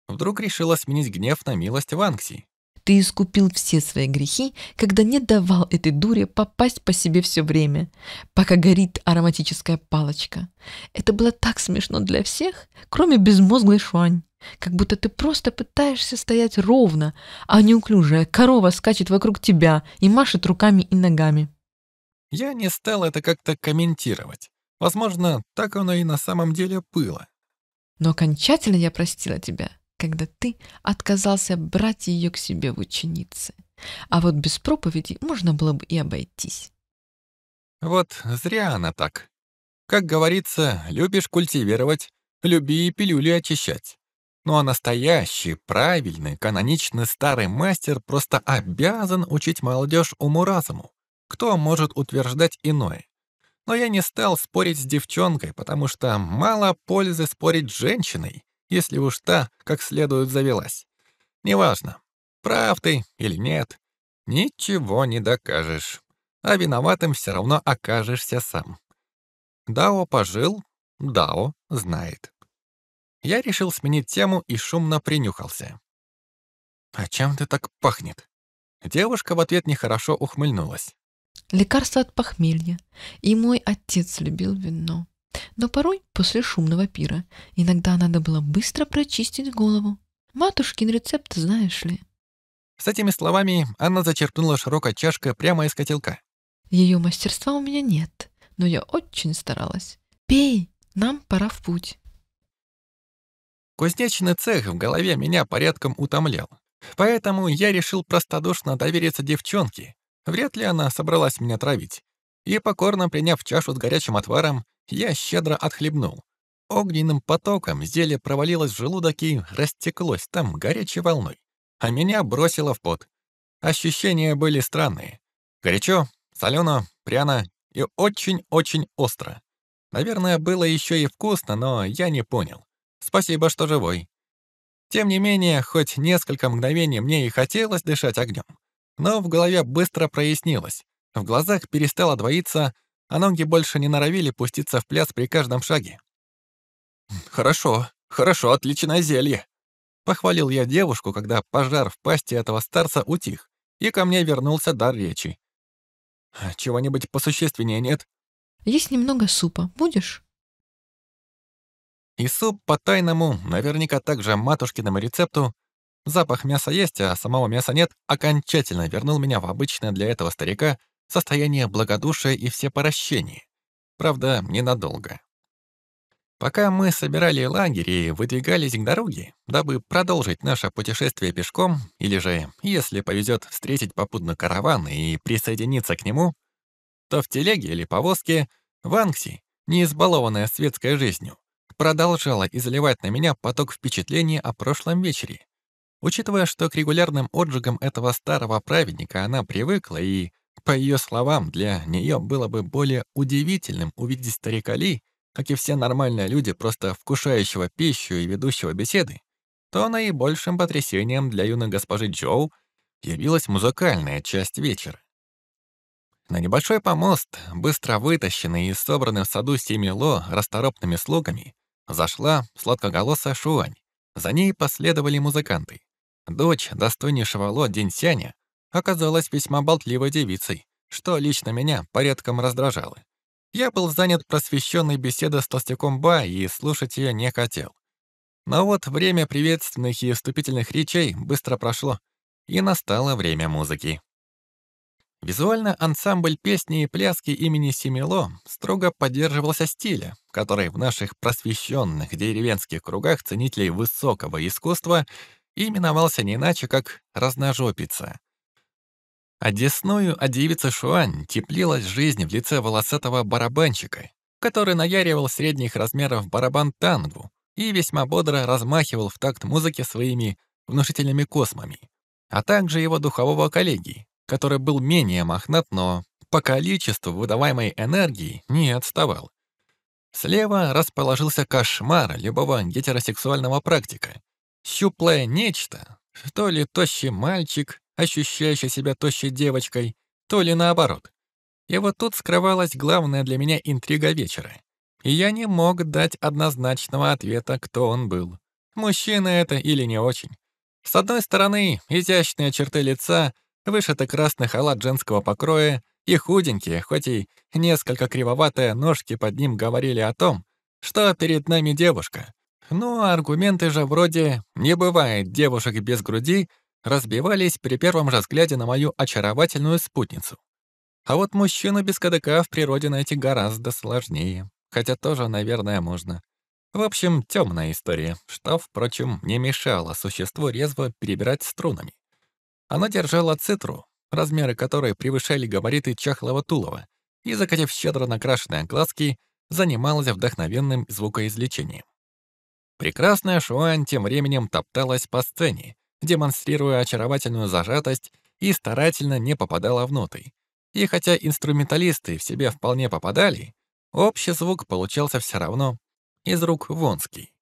Вдруг решила сменить гнев на милость Ванкси. Ты искупил все свои грехи, когда не давал этой дуре попасть по себе все время, пока горит ароматическая палочка. Это было так смешно для всех, кроме безмозглой шуань. Как будто ты просто пытаешься стоять ровно, а неуклюжая корова скачет вокруг тебя и машет руками и ногами. Я не стал это как-то комментировать. Возможно, так оно и на самом деле было. Но окончательно я простила тебя, когда ты отказался брать ее к себе в ученицы. А вот без проповеди можно было бы и обойтись. Вот зря она так. Как говорится, любишь культивировать, люби и пилюли очищать. Ну а настоящий, правильный, каноничный старый мастер просто обязан учить молодежь уму-разуму. Кто может утверждать иное? Но я не стал спорить с девчонкой, потому что мало пользы спорить с женщиной, если уж та как следует завелась. Неважно, прав ты или нет, ничего не докажешь, а виноватым все равно окажешься сам. Дао пожил, Дао знает. Я решил сменить тему и шумно принюхался. «А чем ты так пахнет?» Девушка в ответ нехорошо ухмыльнулась. Лекарство от похмелья. И мой отец любил вино. Но порой, после шумного пира, иногда надо было быстро прочистить голову. Матушкин рецепт знаешь ли. С этими словами Анна зачерпнула широкой чашкой прямо из котелка. Ее мастерства у меня нет, но я очень старалась. Пей, нам пора в путь. Кузнечный цех в голове меня порядком утомлял. Поэтому я решил простодушно довериться девчонке, Вряд ли она собралась меня травить. И, покорно приняв чашу с горячим отваром, я щедро отхлебнул. Огненным потоком зелье провалилось в желудок и растеклось там горячей волной, а меня бросило в пот. Ощущения были странные. Горячо, солено, пряно и очень-очень остро. Наверное, было еще и вкусно, но я не понял. Спасибо, что живой. Тем не менее, хоть несколько мгновений мне и хотелось дышать огнем, но в голове быстро прояснилось. В глазах перестало двоиться, а ноги больше не норовили пуститься в пляс при каждом шаге. «Хорошо, хорошо, отличное зелье!» Похвалил я девушку, когда пожар в пасти этого старца утих, и ко мне вернулся дар речи. «Чего-нибудь посущественнее нет?» «Есть немного супа. Будешь?» И суп по тайному, наверняка также матушкиному рецепту, Запах мяса есть, а самого мяса нет, окончательно вернул меня в обычное для этого старика состояние благодушия и всепоращения. Правда, ненадолго. Пока мы собирали лагерь и выдвигались к дороге, дабы продолжить наше путешествие пешком, или же, если повезет, встретить попутно караван и присоединиться к нему, то в телеге или повозке Ванкси, не избалованная светской жизнью, продолжала изливать на меня поток впечатлений о прошлом вечере. Учитывая, что к регулярным отжигам этого старого праведника она привыкла и, по ее словам, для нее было бы более удивительным увидеть старика Ли, как и все нормальные люди, просто вкушающего пищу и ведущего беседы, то наибольшим потрясением для юной госпожи Джоу явилась музыкальная часть вечера. На небольшой помост, быстро вытащенный и собранный в саду семило расторопными слугами, зашла сладкоголосая Шуань. За ней последовали музыканты. Дочь достойнейшего Ло Динсяня оказалась весьма болтливой девицей, что лично меня порядком раздражало. Я был занят просвещенной беседой с толстяком Ба и слушать ее не хотел. Но вот время приветственных и вступительных речей быстро прошло, и настало время музыки. Визуально ансамбль песни и пляски имени Семило строго поддерживался стиля, который в наших просвещенных деревенских кругах ценителей высокого искусства именовался не иначе, как «разножопица». А десную от девицы Шуань теплилась жизнь в лице волосатого барабанщика, который наяривал средних размеров барабан тангу и весьма бодро размахивал в такт музыки своими внушительными космами, а также его духового коллеги, который был менее мохнат, но по количеству выдаваемой энергии не отставал. Слева расположился кошмар любого гетеросексуального практика. Щуплое нечто, то ли тощий мальчик, ощущающий себя тощей девочкой, то ли наоборот. И вот тут скрывалась главная для меня интрига вечера. И я не мог дать однозначного ответа, кто он был. Мужчина это или не очень. С одной стороны, изящные черты лица, вышитый красный халат женского покроя и худенькие, хоть и несколько кривоватые ножки под ним говорили о том, что перед нами девушка. А аргументы же вроде «не бывает девушек без груди» разбивались при первом же взгляде на мою очаровательную спутницу. А вот мужчину без КДК в природе найти гораздо сложнее. Хотя тоже, наверное, можно. В общем, темная история, что, впрочем, не мешало существу резво перебирать струнами. Оно держало цитру, размеры которой превышали габариты чахлого тулова, и, закатив щедро накрашенные глазки, занималась вдохновенным звукоизвлечением. Прекрасная Шуань тем временем топталась по сцене, демонстрируя очаровательную зажатость и старательно не попадала в ноты. И хотя инструменталисты в себе вполне попадали, общий звук получался все равно из рук вонский.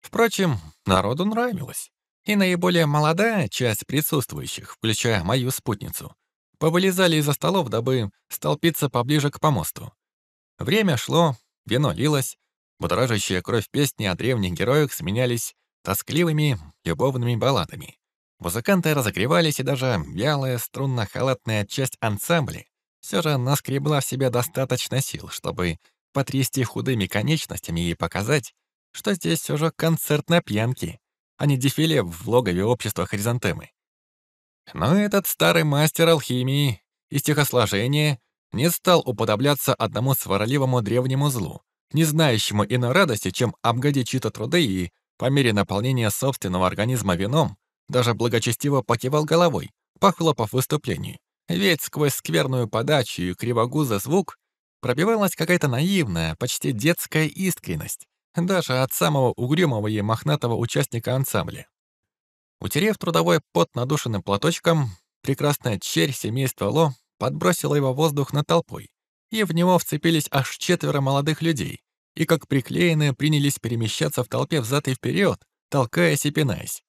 Впрочем, народу нравилось. И наиболее молодая часть присутствующих, включая мою спутницу, повылезали из-за столов, дабы столпиться поближе к помосту. Время шло, вино лилось, будоражащая кровь песни о древних героях сменялись тоскливыми любовными балладами. Музыканты разогревались, и даже вялая струнно-халатная часть ансамбля все же наскребла в себе достаточно сил, чтобы потрясти худыми конечностями и показать, что здесь все же концерт на пьянке, а не дефиле в логове общества Хризантемы. Но этот старый мастер алхимии и стихосложения не стал уподобляться одному сварливому древнему злу, не знающему иной радости, чем обгодить чьи-то труды и, по мере наполнения собственного организма вином, даже благочестиво покивал головой, похлопав выступлению. Ведь сквозь скверную подачу и кривогузый звук пробивалась какая-то наивная, почти детская искренность, даже от самого угрюмого и мохнатого участника ансамбля. Утерев трудовой пот надушенным платочком, прекрасная черь семейства Ло подбросила его воздух над толпой, и в него вцепились аж четверо молодых людей, и как приклеенные принялись перемещаться в толпе взад и вперед, толкаясь и пинаясь.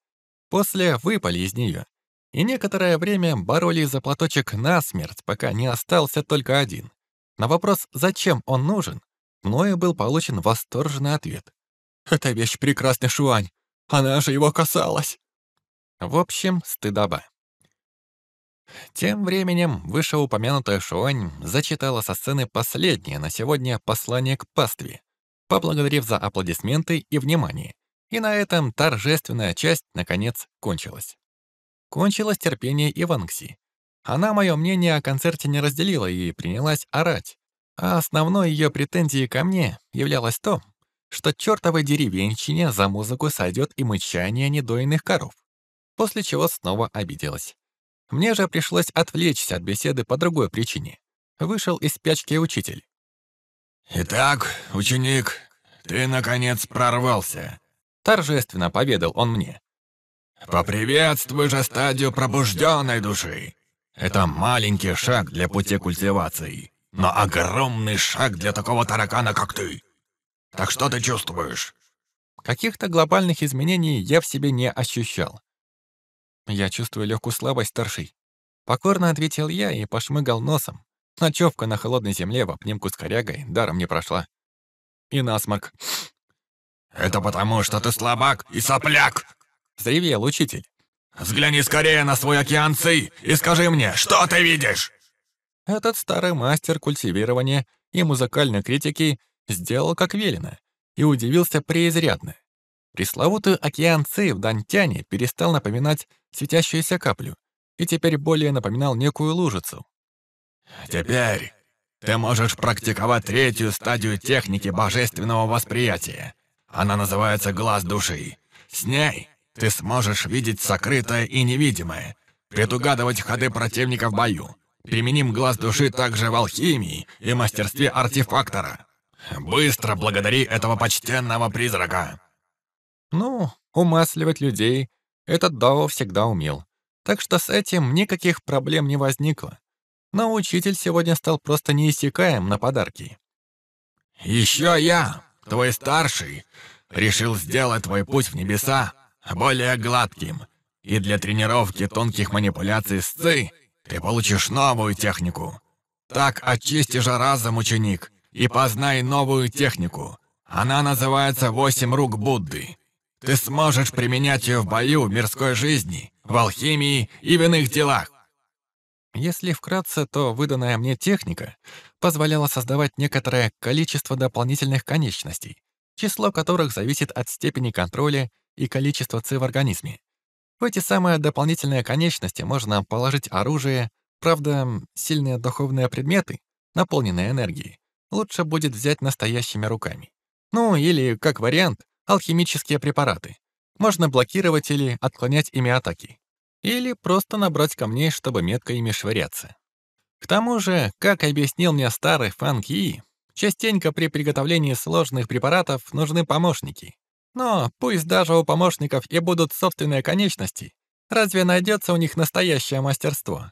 После выпали из нее. И некоторое время боролись за платочек насмерть, пока не остался только один. На вопрос, зачем он нужен, мною был получен восторженный ответ. «Это вещь прекрасная, Шуань! Она же его касалась!» В общем, стыдоба. Тем временем вышеупомянутая Шуань зачитала со сцены последнее на сегодня послание к пастве, поблагодарив за аплодисменты и внимание, и на этом торжественная часть, наконец, кончилась. Кончилось терпение Иванкси. Она мое мнение о концерте не разделила и принялась орать. А основной ее претензией ко мне являлось то, что чертовой деревенщине за музыку сойдет и мычание недоенных коров, после чего снова обиделась. Мне же пришлось отвлечься от беседы по другой причине. Вышел из спячки учитель. «Итак, ученик, ты, наконец, прорвался», — торжественно поведал он мне. «Поприветствуй же стадию пробужденной души. Это маленький шаг для пути культивации, но огромный шаг для такого таракана, как ты. Так что ты чувствуешь?» Каких-то глобальных изменений я в себе не ощущал. Я чувствую легкую слабость, старший. Покорно ответил я и пошмыгал носом. Ночевка на холодной земле в обнимку с корягой даром не прошла. И насморк. «Это потому, что ты слабак и сопляк!» — заревел учитель. «Взгляни скорее на свой океан Ци и скажи мне, что ты видишь?» Этот старый мастер культивирования и музыкальной критики сделал как велено и удивился преизрядно. Пресловутый океан Ци в Дантяне перестал напоминать светящуюся каплю и теперь более напоминал некую лужицу. «Теперь ты можешь практиковать третью стадию техники божественного восприятия. Она называется глаз души. С ней ты сможешь видеть сокрытое и невидимое, предугадывать ходы противника в бою. Применим глаз души также в алхимии и мастерстве артефактора. Быстро благодари этого почтенного призрака. Ну, умасливать людей этот Дао всегда умел. Так что с этим никаких проблем не возникло. Но учитель сегодня стал просто неиссякаем на подарки. «Еще я, твой старший, решил сделать твой путь в небеса более гладким. И для тренировки тонких манипуляций с ЦИ ты получишь новую технику. Так очистишь разум, ученик, и познай новую технику. Она называется «Восемь рук Будды». Ты сможешь применять ее в бою, в мирской жизни, в алхимии и в иных делах. Если вкратце, то выданная мне техника позволяла создавать некоторое количество дополнительных конечностей, число которых зависит от степени контроля и количества ЦИ в организме. В эти самые дополнительные конечности можно положить оружие, правда, сильные духовные предметы, наполненные энергией, лучше будет взять настоящими руками. Ну, или, как вариант, алхимические препараты. Можно блокировать или отклонять ими атаки. Или просто набрать камней, чтобы метко ими швыряться. К тому же, как объяснил мне старый Фан Ки, частенько при приготовлении сложных препаратов нужны помощники. Но пусть даже у помощников и будут собственные конечности, разве найдется у них настоящее мастерство?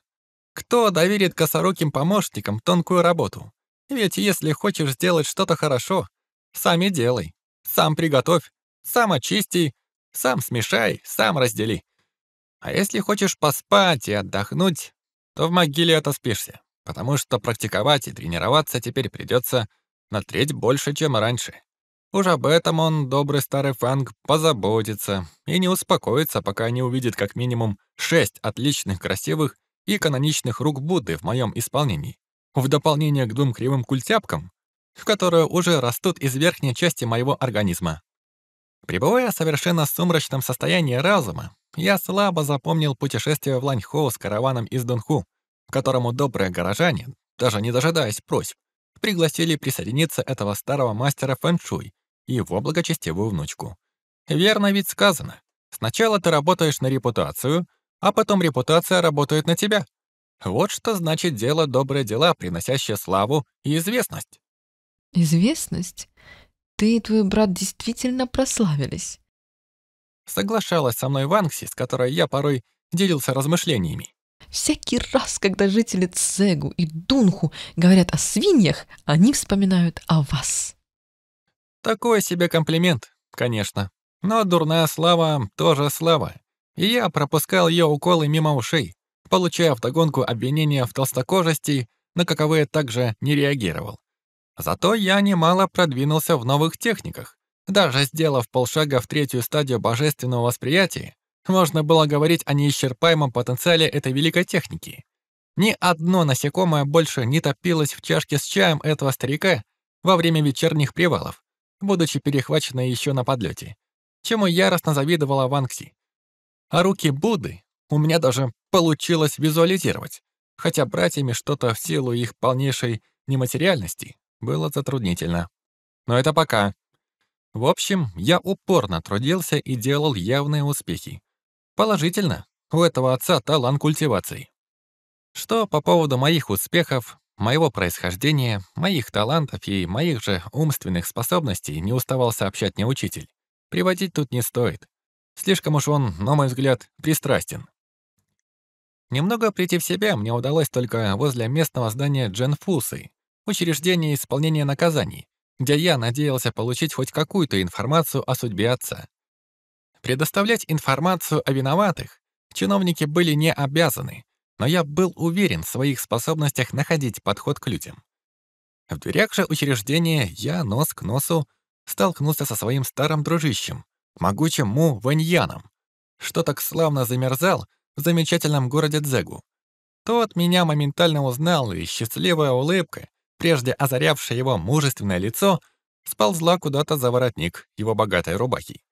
Кто доверит косоруким помощникам тонкую работу? Ведь если хочешь сделать что-то хорошо, сами делай. Сам приготовь, сам очисти, сам смешай, сам раздели. А если хочешь поспать и отдохнуть, то в могиле отоспишься, потому что практиковать и тренироваться теперь придется на треть больше, чем раньше. Уж об этом он, добрый старый Фанг, позаботится и не успокоится, пока не увидит как минимум шесть отличных, красивых и каноничных рук Будды в моем исполнении, в дополнение к двум кривым культяпкам, которые уже растут из верхней части моего организма. Пребывая в совершенно сумрачном состоянии разума, я слабо запомнил путешествие в Ланьхоу с караваном из Дунху, которому добрые горожане, даже не дожидаясь просьб, пригласили присоединиться этого старого мастера фэншуй его благочестивую внучку. Верно ведь сказано. Сначала ты работаешь на репутацию, а потом репутация работает на тебя. Вот что значит дело добрые дела, приносящие славу и известность. Известность? Ты и твой брат действительно прославились. Соглашалась со мной Ванкси, с которой я порой делился размышлениями. Всякий раз, когда жители Цегу и Дунху говорят о свиньях, они вспоминают о вас. Такой себе комплимент, конечно. Но дурная слава тоже слава. И я пропускал ее уколы мимо ушей, получая вдогонку обвинения в толстокожести, на каковые также не реагировал. Зато я немало продвинулся в новых техниках. Даже сделав полшага в третью стадию божественного восприятия, можно было говорить о неисчерпаемом потенциале этой великой техники. Ни одно насекомое больше не топилось в чашке с чаем этого старика во время вечерних привалов, будучи перехваченной еще на подлете, чему яростно завидовала Ванкси. А руки Будды у меня даже получилось визуализировать. хотя братьями что-то в силу их полнейшей нематериальности было затруднительно. Но это пока. В общем, я упорно трудился и делал явные успехи. Положительно, у этого отца талант культивации. Что по поводу моих успехов, моего происхождения, моих талантов и моих же умственных способностей не уставал сообщать мне учитель. Приводить тут не стоит. Слишком уж он, на мой взгляд, пристрастен. Немного прийти в себя мне удалось только возле местного здания Дженфусы, учреждения исполнения наказаний, где я надеялся получить хоть какую-то информацию о судьбе отца. Предоставлять информацию о виноватых чиновники были не обязаны, но я был уверен в своих способностях находить подход к людям. В дверях же учреждения я нос к носу столкнулся со своим старым дружищем, могучим Му Ваньяном, что так славно замерзал в замечательном городе Дзегу. Тот меня моментально узнал, и счастливая улыбка, прежде озарявшая его мужественное лицо, сползла куда-то за воротник его богатой рубахи.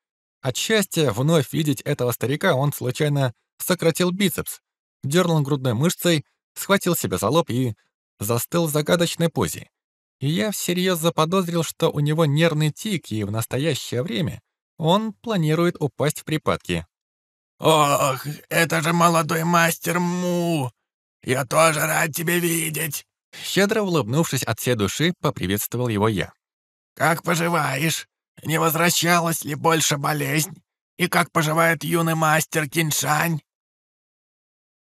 От счастья вновь видеть этого старика он случайно сократил бицепс, дернул грудной мышцей, схватил себя за лоб и застыл в загадочной позе. И я всерьез заподозрил, что у него нервный тик, и в настоящее время он планирует упасть в припадки. «Ох, это же молодой мастер Му! Я тоже рад тебя видеть!» Щедро улыбнувшись от всей души, поприветствовал его я. «Как поживаешь? Не возвращалась ли больше болезнь? И как поживает юный мастер Киншань?»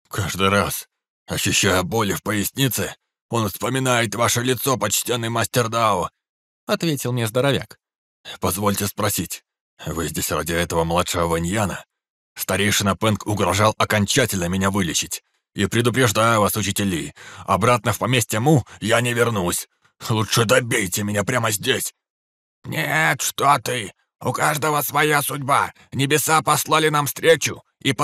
«Каждый раз, ощущая боли в пояснице, он вспоминает ваше лицо, почтенный мастер Дао», — ответил мне здоровяк. «Позвольте спросить, вы здесь ради этого младшего Ваньяна?» Старейшина Пэнк угрожал окончательно меня вылечить. И предупреждаю вас, учители, обратно в поместье Му я не вернусь. Лучше добейте меня прямо здесь. Нет, что ты. У каждого своя судьба. Небеса послали нам встречу,